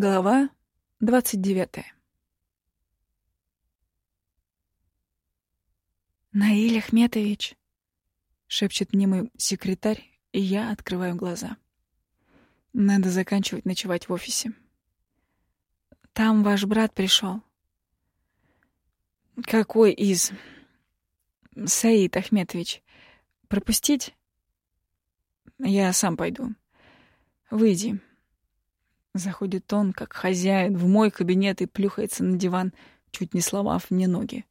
Глава двадцать девятая. «Наиль Ахметович!» — шепчет мне мой секретарь, и я открываю глаза. Надо заканчивать ночевать в офисе. «Там ваш брат пришел. «Какой из?» «Саид Ахметович. Пропустить?» «Я сам пойду. Выйди». Заходит он, как хозяин, в мой кабинет и плюхается на диван, чуть не сломав мне ноги.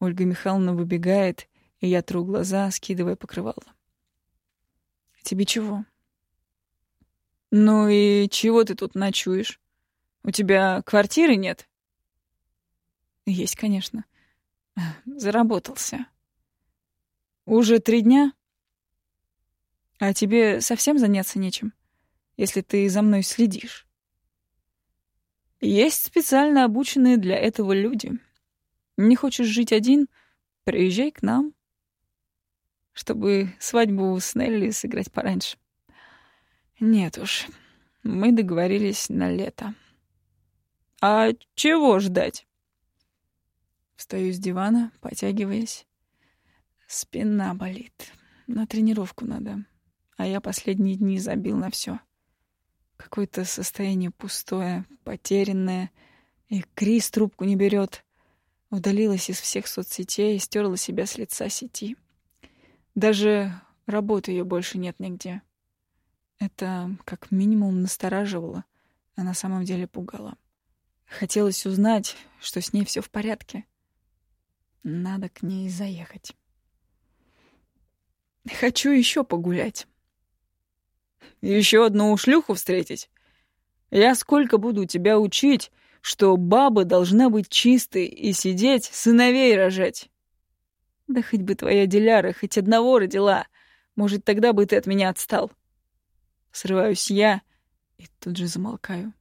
Ольга Михайловна выбегает, и я тру глаза, скидывая покрывало. «Тебе чего?» «Ну и чего ты тут ночуешь? У тебя квартиры нет?» «Есть, конечно. Заработался». «Уже три дня?» «А тебе совсем заняться нечем?» Если ты за мной следишь. Есть специально обученные для этого люди. Не хочешь жить один? Приезжай к нам, чтобы свадьбу с Нелли сыграть пораньше. Нет уж, мы договорились на лето. А чего ждать? Встаю с дивана, потягиваясь. Спина болит. На тренировку надо. А я последние дни забил на все. Какое-то состояние пустое, потерянное. И Крис трубку не берет. Удалилась из всех соцсетей и стерла себя с лица сети. Даже работы ее больше нет нигде. Это как минимум настораживало, а на самом деле пугало. Хотелось узнать, что с ней все в порядке. Надо к ней заехать. Хочу еще погулять. Еще одну шлюху встретить? Я сколько буду тебя учить, что баба должна быть чистой и сидеть, сыновей рожать. Да хоть бы твоя Диляра хоть одного родила, может, тогда бы ты от меня отстал. Срываюсь я и тут же замолкаю.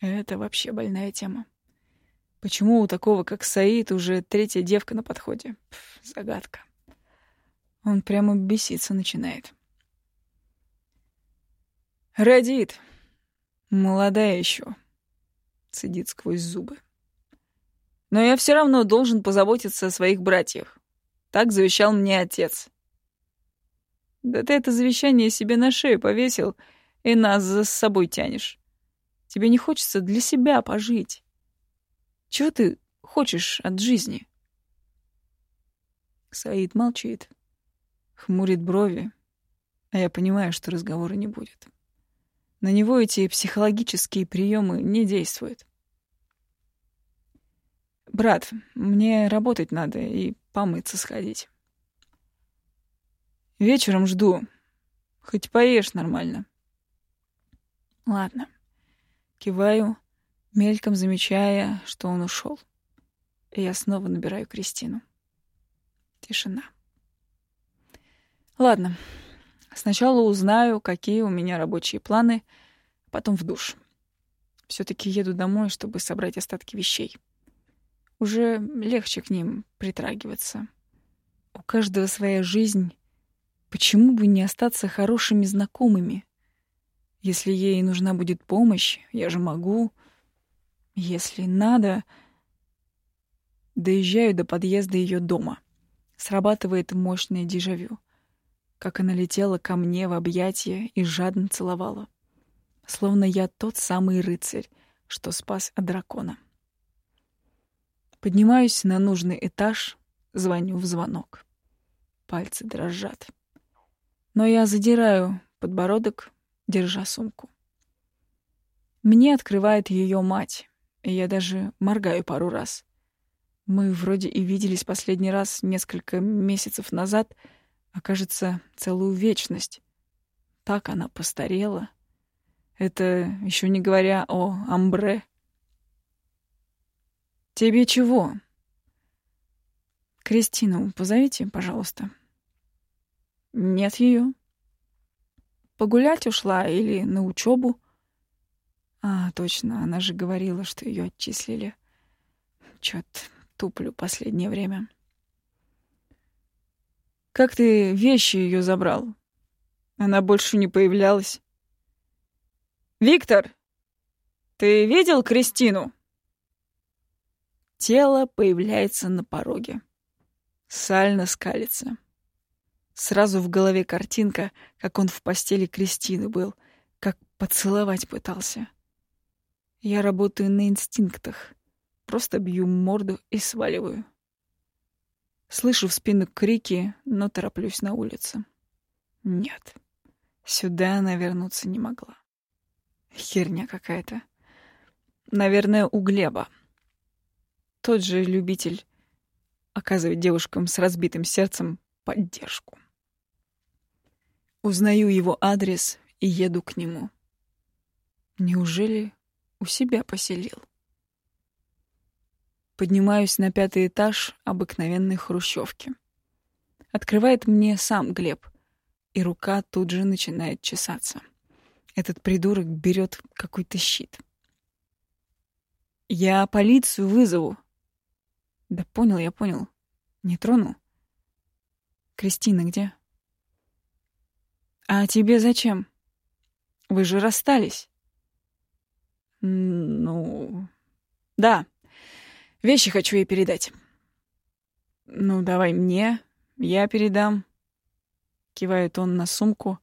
Это вообще больная тема. Почему у такого, как Саид, уже третья девка на подходе? Пф, загадка. Он прямо беситься начинает. Родит. Молодая еще. Сидит сквозь зубы. Но я все равно должен позаботиться о своих братьях. Так завещал мне отец. Да ты это завещание себе на шею повесил и нас за собой тянешь. Тебе не хочется для себя пожить. Чего ты хочешь от жизни? Саид молчит, хмурит брови, а я понимаю, что разговора не будет. На него эти психологические приемы не действуют. «Брат, мне работать надо и помыться сходить. Вечером жду. Хоть поешь нормально». «Ладно». Киваю, мельком замечая, что он ушел. И я снова набираю Кристину. Тишина. «Ладно, Сначала узнаю, какие у меня рабочие планы, потом в душ. все таки еду домой, чтобы собрать остатки вещей. Уже легче к ним притрагиваться. У каждого своя жизнь. Почему бы не остаться хорошими знакомыми? Если ей нужна будет помощь, я же могу. Если надо... Доезжаю до подъезда ее дома. Срабатывает мощное дежавю как она летела ко мне в объятия и жадно целовала. Словно я тот самый рыцарь, что спас от дракона. Поднимаюсь на нужный этаж, звоню в звонок. Пальцы дрожат. Но я задираю подбородок, держа сумку. Мне открывает ее мать, и я даже моргаю пару раз. Мы вроде и виделись последний раз несколько месяцев назад — окажется целую вечность. Так она постарела. Это еще не говоря о амбре. Тебе чего? Кристину позовите, пожалуйста. Нет ее. Погулять ушла или на учебу? А, точно, она же говорила, что ее отчислили. Чё-то туплю последнее время. Как ты вещи ее забрал? Она больше не появлялась. «Виктор, Ты видел Кристину?» Тело появляется на пороге. Сально скалится. Сразу в голове картинка, как он в постели Кристины был, как поцеловать пытался. Я работаю на инстинктах. Просто бью морду и сваливаю. Слышу в спину крики, но тороплюсь на улицу. Нет, сюда она вернуться не могла. Херня какая-то. Наверное, у Глеба. Тот же любитель оказывать девушкам с разбитым сердцем поддержку. Узнаю его адрес и еду к нему. Неужели у себя поселил? Поднимаюсь на пятый этаж обыкновенной хрущевки. Открывает мне сам Глеб, и рука тут же начинает чесаться. Этот придурок берет какой-то щит. Я полицию вызову. Да понял, я понял. Не трону. Кристина где? А тебе зачем? Вы же расстались. Ну, да. Вещи хочу ей передать. Ну, давай мне, я передам. Кивает он на сумку,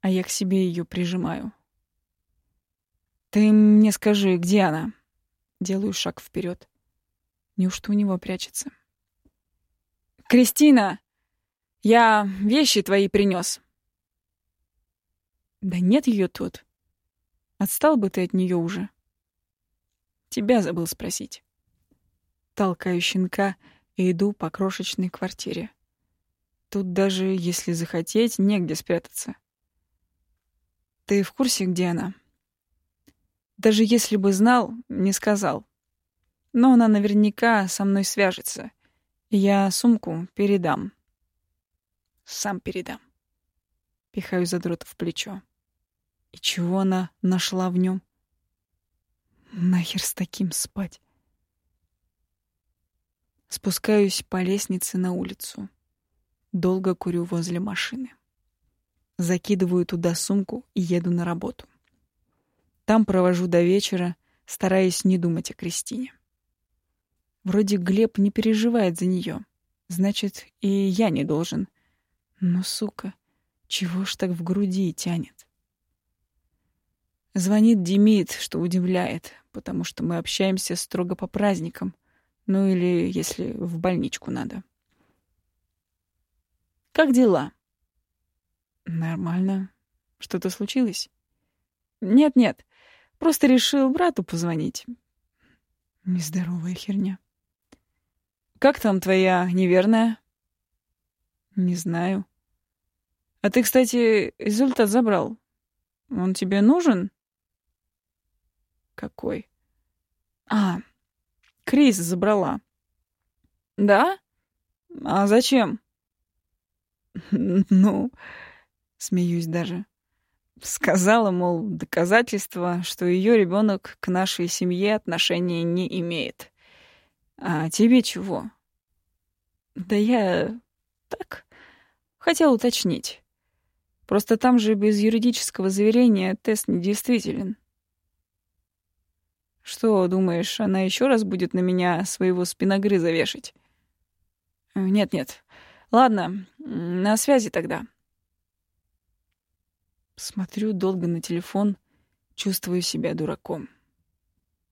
а я к себе ее прижимаю. Ты мне скажи, где она? Делаю шаг вперед. Неужто у него прячется? Кристина, я вещи твои принес. Да нет ее тут. Отстал бы ты от нее уже. Тебя забыл спросить. Толкаю щенка и иду по крошечной квартире. Тут даже, если захотеть, негде спрятаться. Ты в курсе, где она? Даже если бы знал, не сказал. Но она наверняка со мной свяжется. я сумку передам. Сам передам. Пихаю задрот в плечо. И чего она нашла в нем? Нахер с таким спать? Спускаюсь по лестнице на улицу. Долго курю возле машины. Закидываю туда сумку и еду на работу. Там провожу до вечера, стараясь не думать о Кристине. Вроде Глеб не переживает за нее. Значит, и я не должен. Но, сука, чего ж так в груди тянет? Звонит Демид, что удивляет, потому что мы общаемся строго по праздникам. Ну или если в больничку надо. «Как дела?» «Нормально. Что-то случилось?» «Нет-нет. Просто решил брату позвонить. Нездоровая херня. Как там твоя неверная? Не знаю. А ты, кстати, результат забрал. Он тебе нужен? Какой? А, Крис забрала. Да? А зачем? Ну, смеюсь даже. Сказала, мол, доказательство, что ее ребенок к нашей семье отношения не имеет. А тебе чего? Да я так хотел уточнить. Просто там же без юридического заверения тест недействителен. Что, думаешь, она еще раз будет на меня своего спиногрыза вешать? Нет-нет. Ладно, на связи тогда. Смотрю долго на телефон, чувствую себя дураком.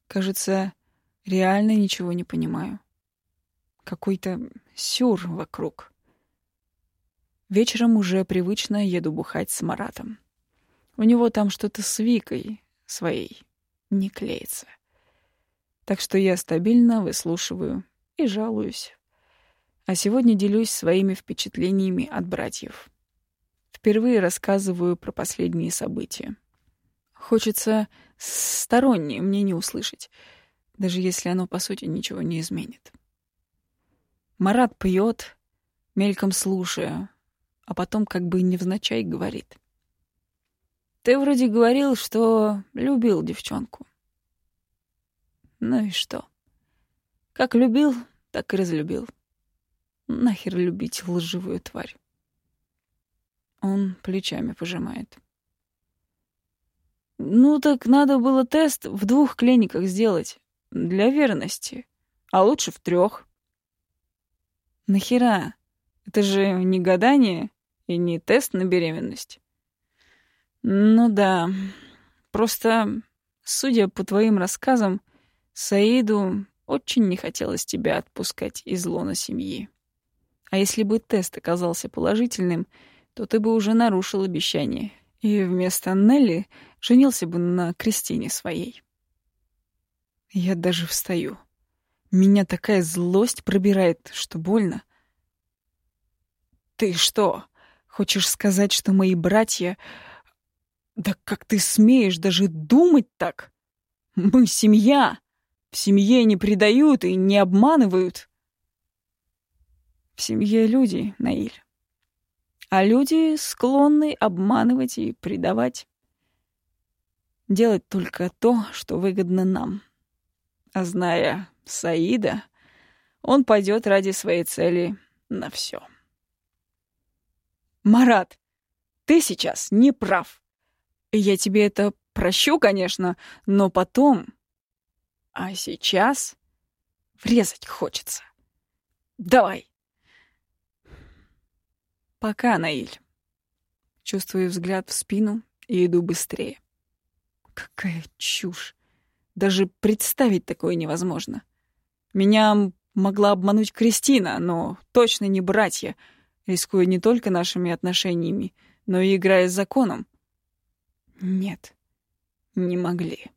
Кажется, реально ничего не понимаю. Какой-то сюр вокруг. Вечером уже привычно еду бухать с Маратом. У него там что-то с Викой своей не клеится. Так что я стабильно выслушиваю и жалуюсь. А сегодня делюсь своими впечатлениями от братьев. Впервые рассказываю про последние события. Хочется стороннее мнение услышать, даже если оно, по сути, ничего не изменит. Марат пьет, мельком слушая, а потом как бы невзначай говорит. «Ты вроде говорил, что любил девчонку». Ну и что? Как любил, так и разлюбил. Нахер любить лживую тварь. Он плечами пожимает. Ну так надо было тест в двух клиниках сделать. Для верности. А лучше в трех. Нахера? Это же не гадание и не тест на беременность. Ну да. Просто, судя по твоим рассказам, Саиду очень не хотелось тебя отпускать из лона семьи. А если бы тест оказался положительным, то ты бы уже нарушил обещание и вместо Нелли женился бы на Кристине своей. Я даже встаю. Меня такая злость пробирает, что больно. Ты что, хочешь сказать, что мои братья... Да как ты смеешь даже думать так? Мы семья. В семье не предают и не обманывают. В семье люди, Наиль. А люди склонны обманывать и предавать. Делать только то, что выгодно нам. А зная Саида, он пойдет ради своей цели на все. Марат, ты сейчас не прав. Я тебе это прощу, конечно, но потом... А сейчас врезать хочется. Давай. Пока, Наиль. Чувствую взгляд в спину и иду быстрее. Какая чушь. Даже представить такое невозможно. Меня могла обмануть Кристина, но точно не братья, рискуя не только нашими отношениями, но и играя с законом. Нет, не могли.